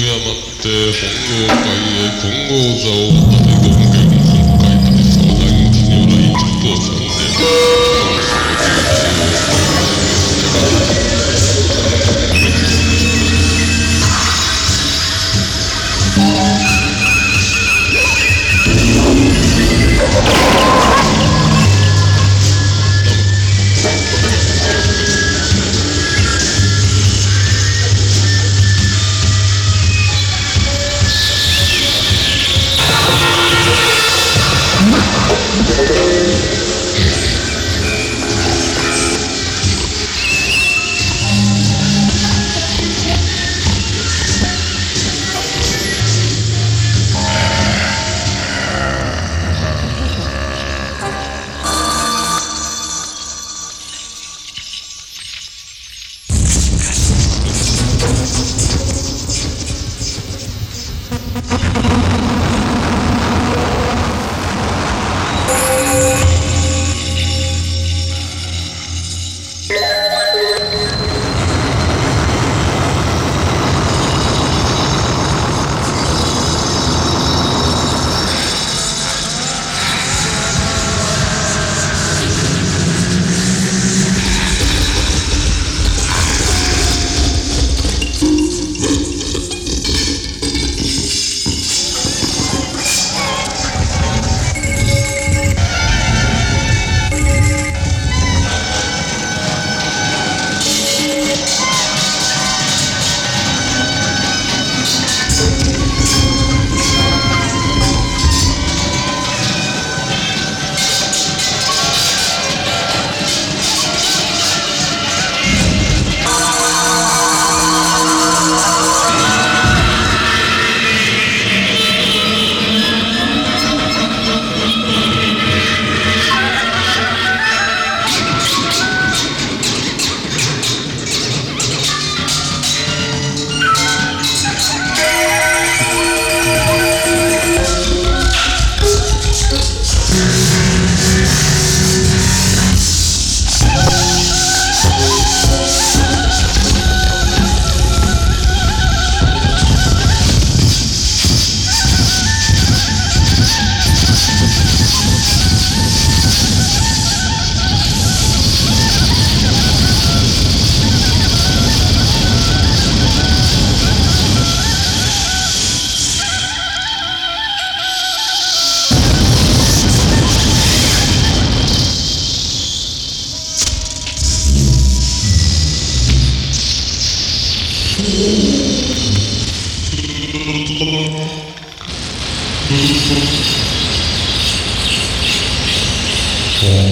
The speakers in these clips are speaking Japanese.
慎み敬って本業界へ金剛座を立て権現本会大相談記如来直行三年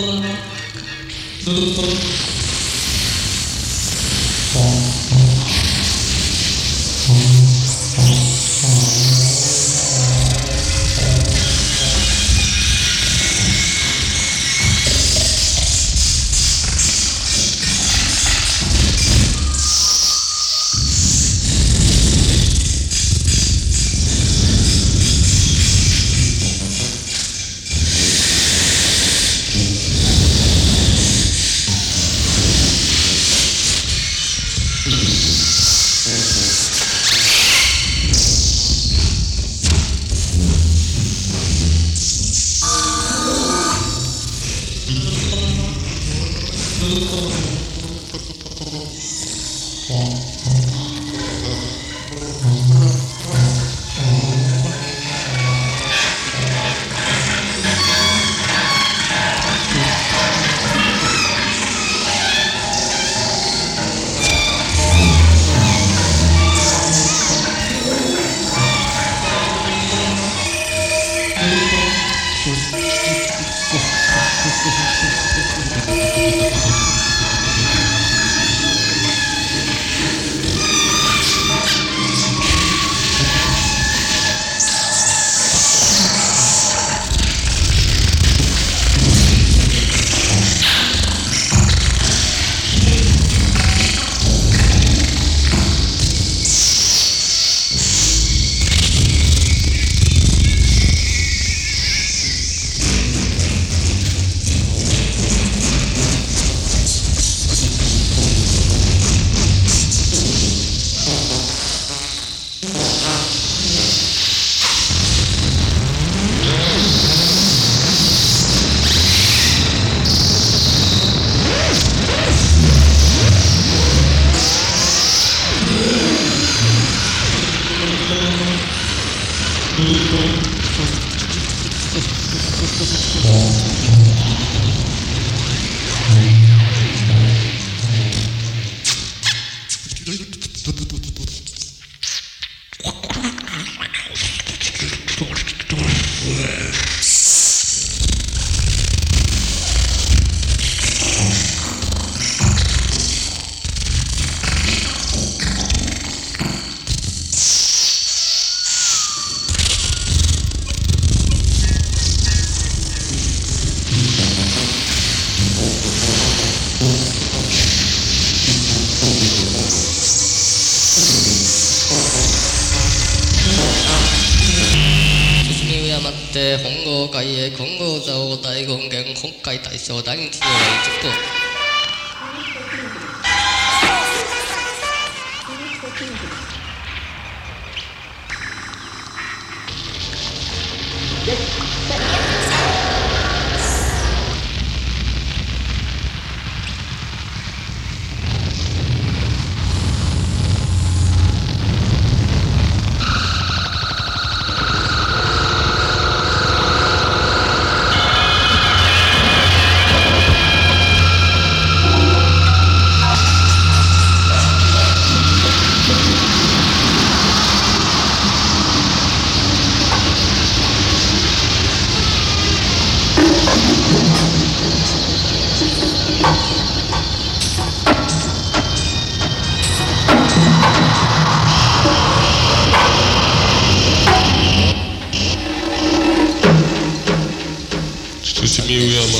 Thank you. み敬って本郷会へ金剛座を大権現北海大将大日如来十方慎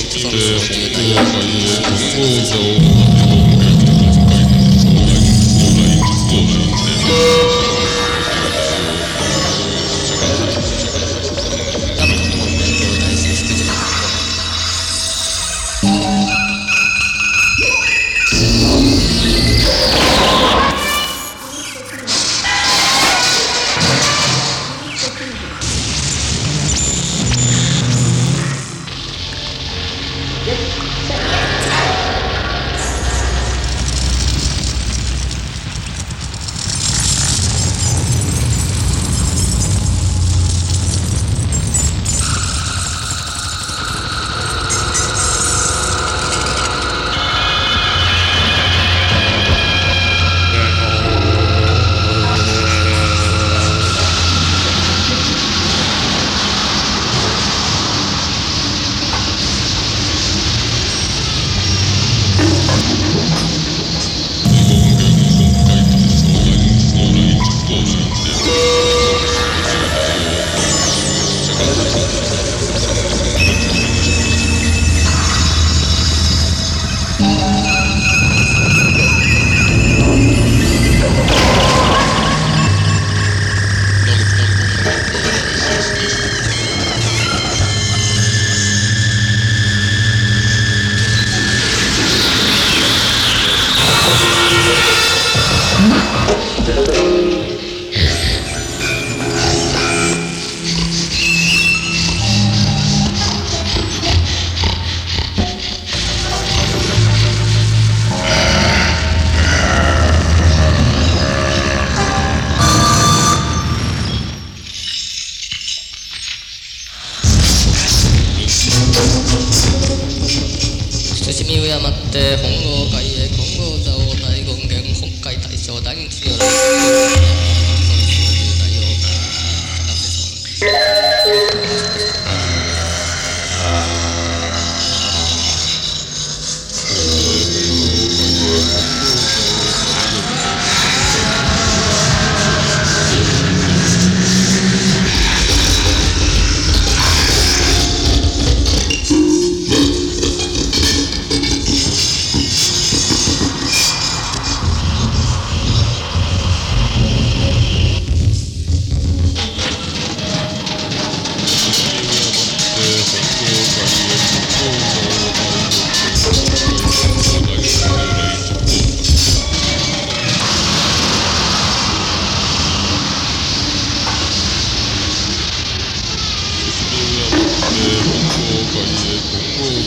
って誤って本を書い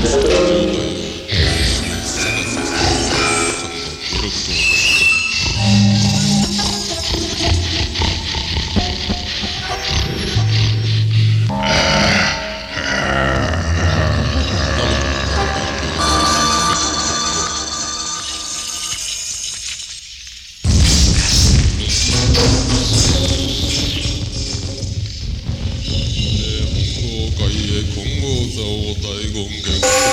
本大権現